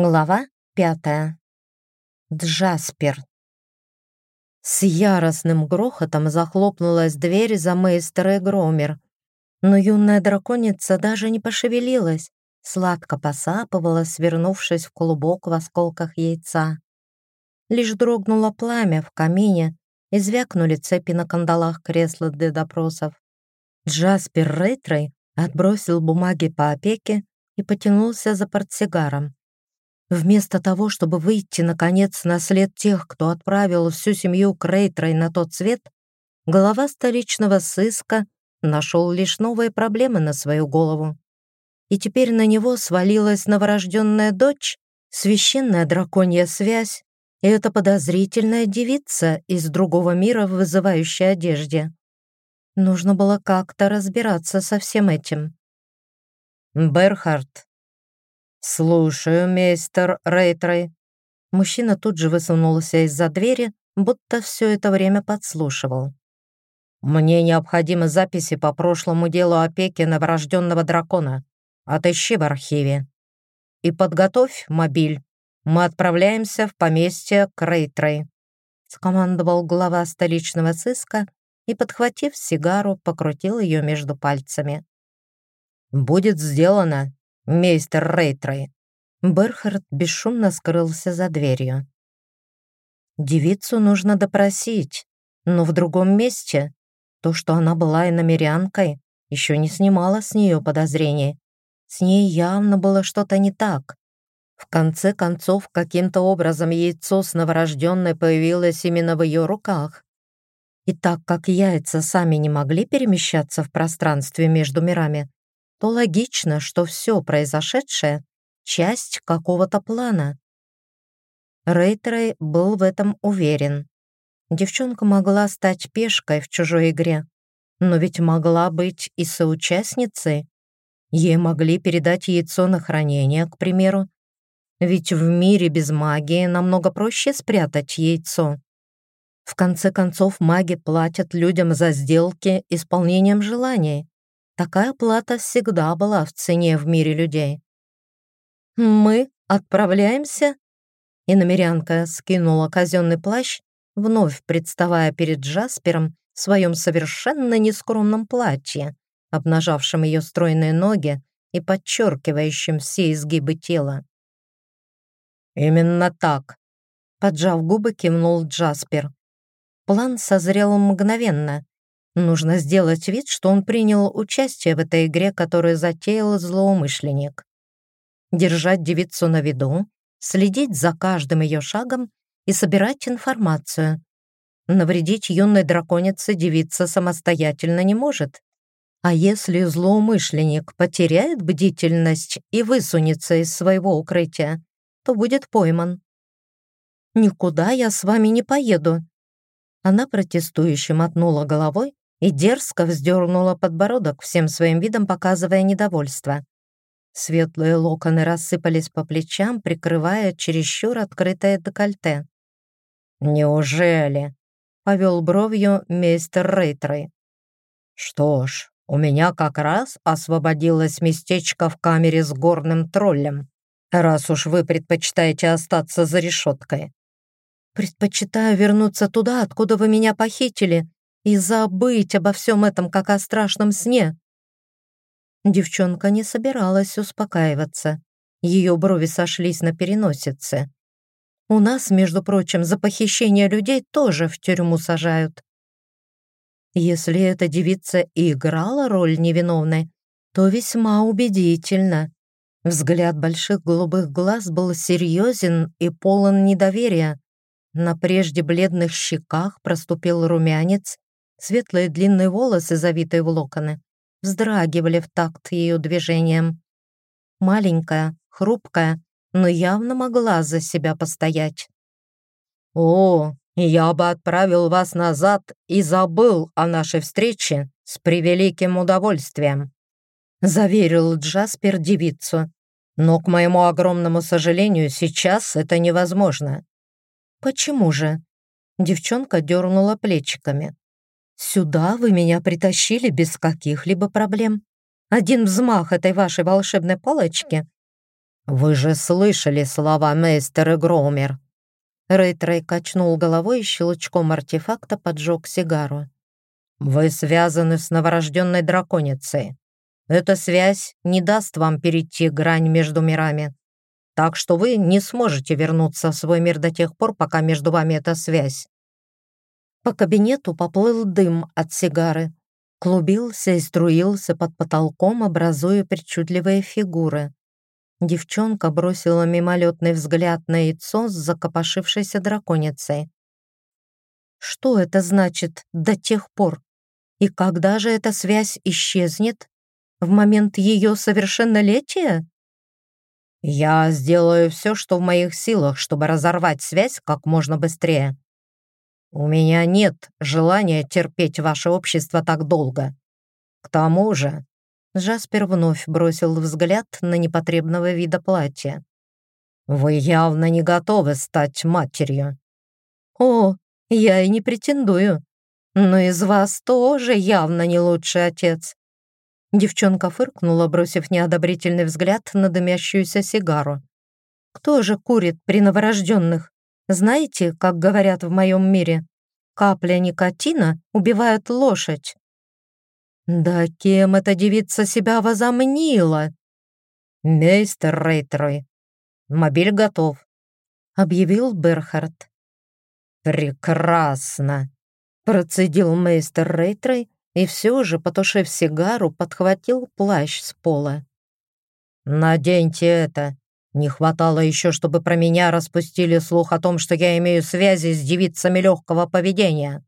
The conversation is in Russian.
Глава пятая. Джаспер. С яростным грохотом захлопнулась дверь за мейстер и Громер, но юная драконица даже не пошевелилась, сладко посапывала, свернувшись в клубок в осколках яйца. Лишь дрогнуло пламя в камине и звякнули цепи на кандалах кресла для допросов. Джаспер Рейтрей отбросил бумаги по опеке и потянулся за портсигаром. Вместо того, чтобы выйти, наконец, на след тех, кто отправил всю семью Крейтрой на тот свет, глава столичного сыска нашел лишь новые проблемы на свою голову. И теперь на него свалилась новорожденная дочь, священная драконья связь и эта подозрительная девица из другого мира в вызывающей одежде. Нужно было как-то разбираться со всем этим. «Берхард, «Слушаю, мейстер Рейтрей». Мужчина тут же высунулся из-за двери, будто все это время подслушивал. «Мне необходимы записи по прошлому делу опеки новорожденного дракона. Отыщи в архиве. И подготовь мобиль. Мы отправляемся в поместье Крейтрей», скомандовал глава столичного сыска и, подхватив сигару, покрутил ее между пальцами. «Будет сделано», мейстер Рейтрей». Берхард бесшумно скрылся за дверью. Девицу нужно допросить, но в другом месте. То, что она была иномерянкой, еще не снимало с нее подозрений. С ней явно было что-то не так. В конце концов, каким-то образом яйцо с новорожденной появилось именно в ее руках. И так как яйца сами не могли перемещаться в пространстве между мирами, то логично, что все произошедшее — часть какого-то плана. Рейтрей был в этом уверен. Девчонка могла стать пешкой в чужой игре, но ведь могла быть и соучастницей. Ей могли передать яйцо на хранение, к примеру. Ведь в мире без магии намного проще спрятать яйцо. В конце концов, маги платят людям за сделки исполнением желаний. Такая плата всегда была в цене в мире людей. «Мы отправляемся?» И намерянка скинула казенный плащ, вновь представая перед Джаспером в своем совершенно нескромном платье, обнажавшем ее стройные ноги и подчеркивающим все изгибы тела. «Именно так», — поджав губы, кивнул Джаспер. План созрел мгновенно, Нужно сделать вид, что он принял участие в этой игре, которую затеял злоумышленник. Держать девицу на виду, следить за каждым ее шагом и собирать информацию. Навредить юной драконице девица самостоятельно не может. А если злоумышленник потеряет бдительность и высунется из своего укрытия, то будет пойман. «Никуда я с вами не поеду». Она протестующе мотнула головой, и дерзко вздернула подбородок, всем своим видом показывая недовольство. Светлые локоны рассыпались по плечам, прикрывая чересчур открытое декольте. «Неужели?» — повел бровью мистер Рейтрей. «Что ж, у меня как раз освободилось местечко в камере с горным троллем, раз уж вы предпочитаете остаться за решеткой». «Предпочитаю вернуться туда, откуда вы меня похитили», и забыть обо всем этом, как о страшном сне. Девчонка не собиралась успокаиваться. Ее брови сошлись на переносице. У нас, между прочим, за похищение людей тоже в тюрьму сажают. Если эта девица и играла роль невиновной, то весьма убедительно. Взгляд больших голубых глаз был серьезен и полон недоверия. На прежде бледных щеках проступил румянец, Светлые длинные волосы, завитые в локоны, вздрагивали в такт ее движением. Маленькая, хрупкая, но явно могла за себя постоять. «О, я бы отправил вас назад и забыл о нашей встрече с превеликим удовольствием», заверил Джаспер девицу. «Но, к моему огромному сожалению, сейчас это невозможно». «Почему же?» Девчонка дернула плечиками. Сюда вы меня притащили без каких-либо проблем. Один взмах этой вашей волшебной палочки. «Вы же слышали слова мейстера Громер?» Рейтрей качнул головой и щелчком артефакта поджег сигару. «Вы связаны с новорожденной драконицей. Эта связь не даст вам перейти грань между мирами. Так что вы не сможете вернуться в свой мир до тех пор, пока между вами эта связь. По кабинету поплыл дым от сигары. Клубился и струился под потолком, образуя причудливые фигуры. Девчонка бросила мимолетный взгляд на яйцо с закопошившейся драконицей. Что это значит «до тех пор»? И когда же эта связь исчезнет? В момент ее совершеннолетия? Я сделаю все, что в моих силах, чтобы разорвать связь как можно быстрее. У меня нет желания терпеть ваше общество так долго. К тому же...» Джаспер вновь бросил взгляд на непотребного вида платья. «Вы явно не готовы стать матерью». «О, я и не претендую. Но из вас тоже явно не лучший отец. Девчонка фыркнула, бросив неодобрительный взгляд на дымящуюся сигару. «Кто же курит при новорожденных? Знаете, как говорят в моем мире, капля никотина убивает лошадь?» «Да кем эта девица себя возомнила?» «Мейстер Рейтрой, мобиль готов», — объявил Берхард. «Прекрасно», — процедил мейстер Рейтрой, и все же, потушив сигару, подхватил плащ с пола. «Наденьте это. Не хватало еще, чтобы про меня распустили слух о том, что я имею связи с девицами легкого поведения».